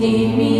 give me